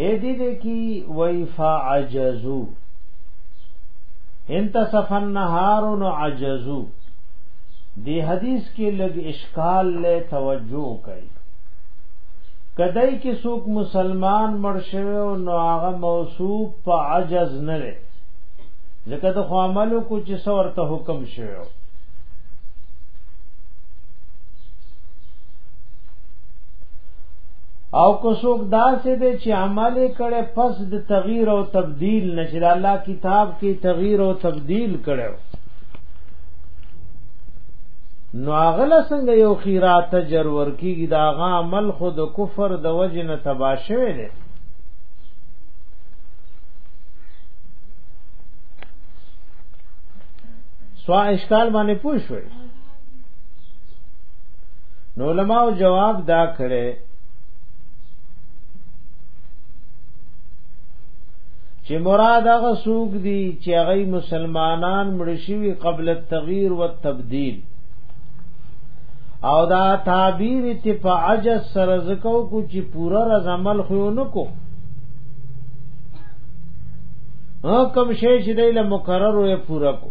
اے دې دې کی وای فعجزو انتصف النهار عجزو دی حدیث کې لګ اشکال له توجه کوي کدی کې څوک مسلمان مرشوي او نو هغه موصوف په عجز نه لري ځکه د خو عملو کو چې څورته حکم شوی او کو څوک داسې دی چې عمل کړي پس د تغییر او تبديل نشي د الله کتاب کې تغییر او تبديل کړو نو اغله څنګه یو خیرات جر ورکیږي دا غا عمل خود کفر د وجه نه تبا شوی دی سوا اشکال باندې پوښوي نو علماء جواب دا کړي چې مراد هغه سوق دي چې هغه مسلمانان مړ شوی قبل التغییر والتبديل او دا تعبیر ته په عجز سره زکو کو چې پورا رز عمل خو نه کو ها کوم شی چې دایله مقرر وي پورا کو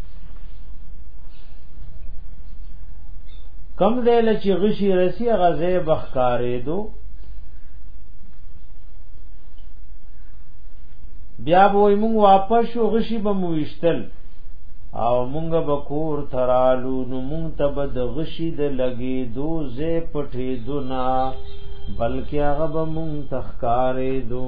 کم دې لچې غشي رسی غزه بخکارې دو بیا به موږ واپس شو غشي به مو وشتل او موږ به کور ترالو نو موږ ته به د غشي د لګې دو زې پټې دنا بلکې هغه به موږ تخکارې دو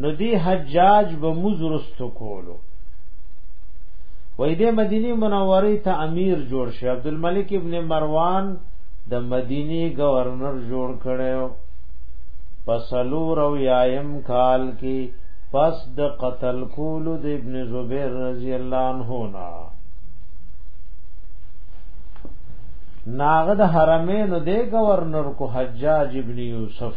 نو دی حجاج به مزرست کولو وې د مدینه منورې ته امیر جوړ شو عبد الملک ابن مروان د مدینه گورنر جوړ کړو پسلور او یایم کال کې پس د قتل کولو د ابن زبیر رضی الله عنه نا ناغد حرمین د گورنر کو حجاج ابن یوسف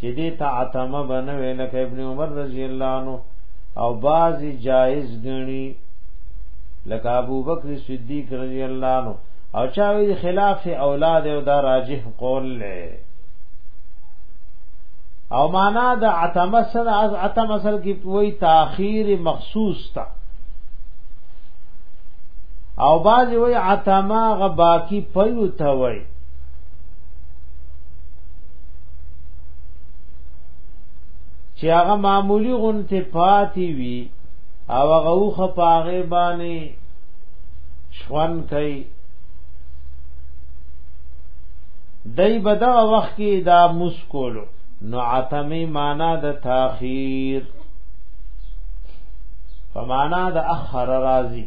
چې دې ته عتمه بنوي لکه ابن عمر رضی الله عنه او بعضی جائز غني لکه ابو بکر صدیق رضی الله عنه او چا وی خلاف اولاد او دا راجح قول له او معنا د عتمه سره از عتمه سره کی وی تاخیر مخصوص تا او باز وی عتمه غ باقی پیو تا وی چې هغه معمولی غونته پاتې وي او هغه وخ پاغه باندې شوان کوي دای بدا وخت کې دا مسکولو نو عتمی معنا د تاخير په معنا د اخر راضي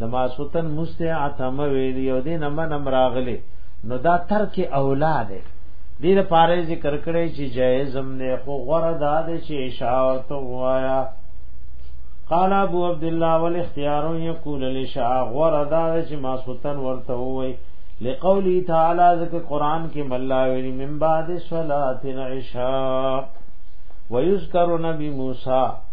د ماسوتن مسته اتم ویل یو دین امن امراغلی نو دا ترک اولاد دی دې لپاره ذکر کړی چې جایزم نه خو غره داد چې اشاره تو وایا قال ابو عبد الله والاختيار يقول لشاء غره داد چې ما سلطان ورته وای لقولی تعالی ذکر قران کې ملا ویلی من بعد صلاه العشاء ويذكر نبي موسی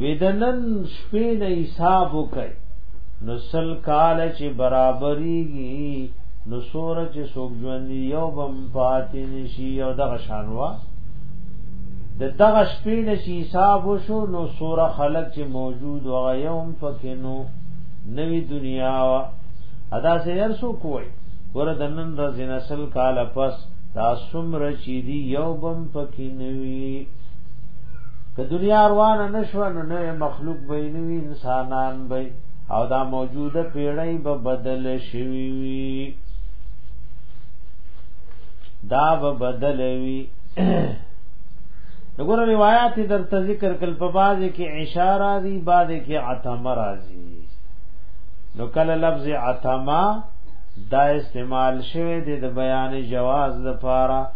ویدنن شپې نه حساب وکړي نو سل کال چې برابرېږي نو سور چې څوک ژوند یو بم پاتې نشي او دغه شانوا د دغه شپې نه چې حساب وشو نو سور خلک چې موجود و یوم پکې نو نوی دنیا وا ادا سه هر سو کوی ور دنن رز نسل کال پس دا سمر چې دی یو بم پکې نوی که دنیا روانه نشو نو نه مخلوق به نو انسانان به او دا موجوده پیړۍ به بدل شي وي دا به بدل وي دغه روایت در ته ذکر کل په بازه کې اشاره دي بازه کې عتم راځي نو کله لفظ عتما دا استعمال شوه د بیان جواز لپاره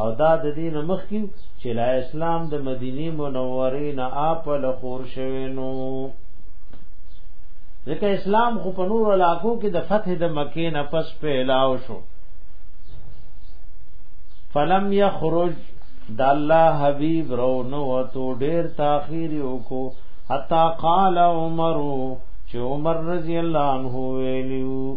او دا د دین مخکې چې لا اسلام د مدینه منورې نه اپل خور شوی نو ځکه اسلام خو په نور علاقو کې د فتح د مکې نه پس پیلاو شو فلم یخرج د الله حبیب رو نو تو ډیر تاخیر وکړو حتا قال عمر چې عمر رضی الله عنه ویلو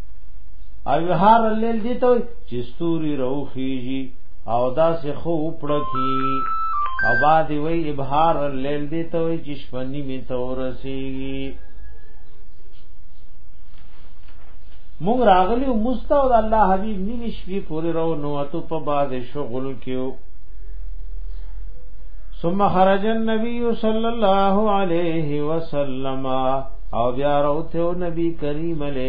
او هر لیل دی ته چې ستوري روخیږي او دا سه خو پړکی او بعد وی ابهار لیل دی ته چې شپنی می تورسی مونږ راغلی او مستو د الله حبیب نیوی شپې پورې راو نو ته په باز شغل کېو ثم خرج النبي صلى الله عليه وسلم او بیا راوته نبی کریم علیہ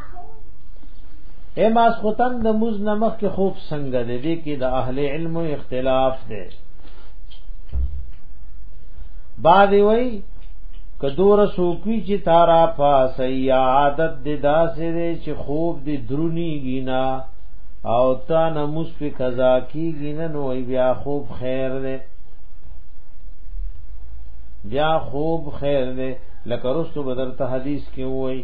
اے ماس ختن د موز نمخ کې خوب څنګه دې دې کې د اهل علم اختلاف دی بعد وی کدور سوکوی چې تارا پاس یا عادت دې داسې دې چې خوب دې درونی گینا او تا نموز په قضا کیږي نه نو بیا خوب خیر دې بیا خوب خیر دې لکه رسو بدر ته حدیث کې وای